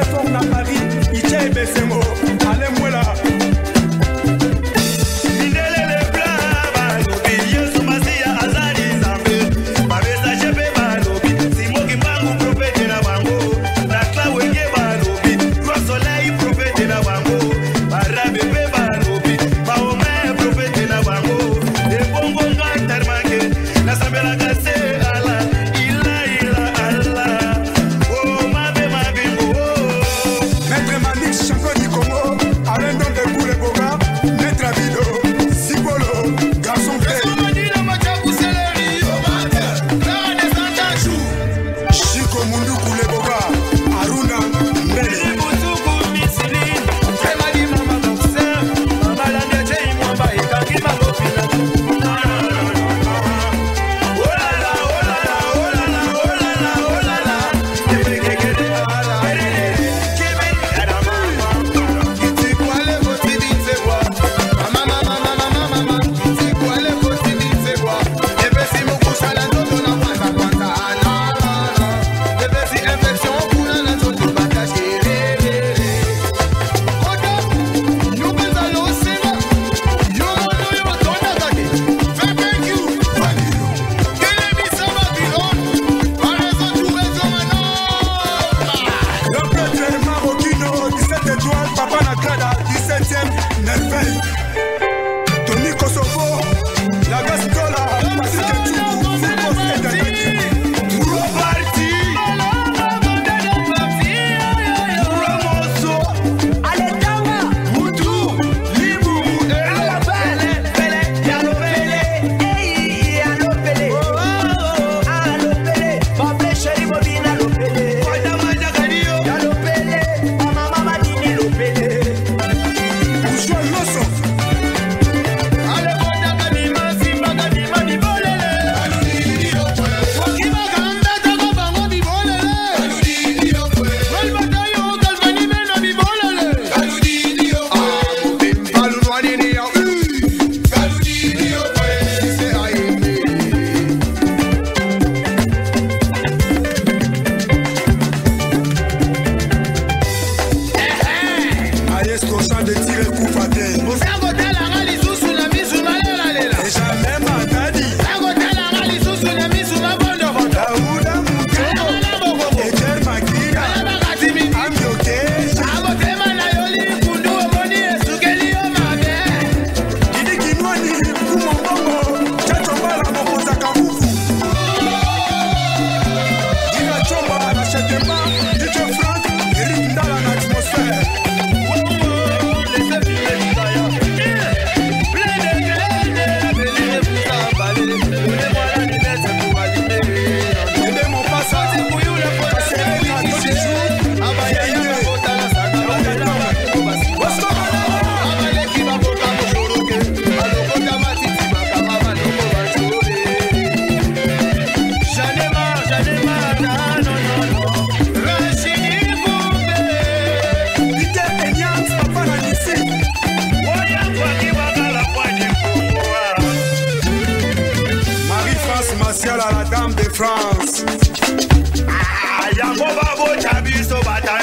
très fort na paris itia ebesengo alemwela coach abuse over time.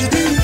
you did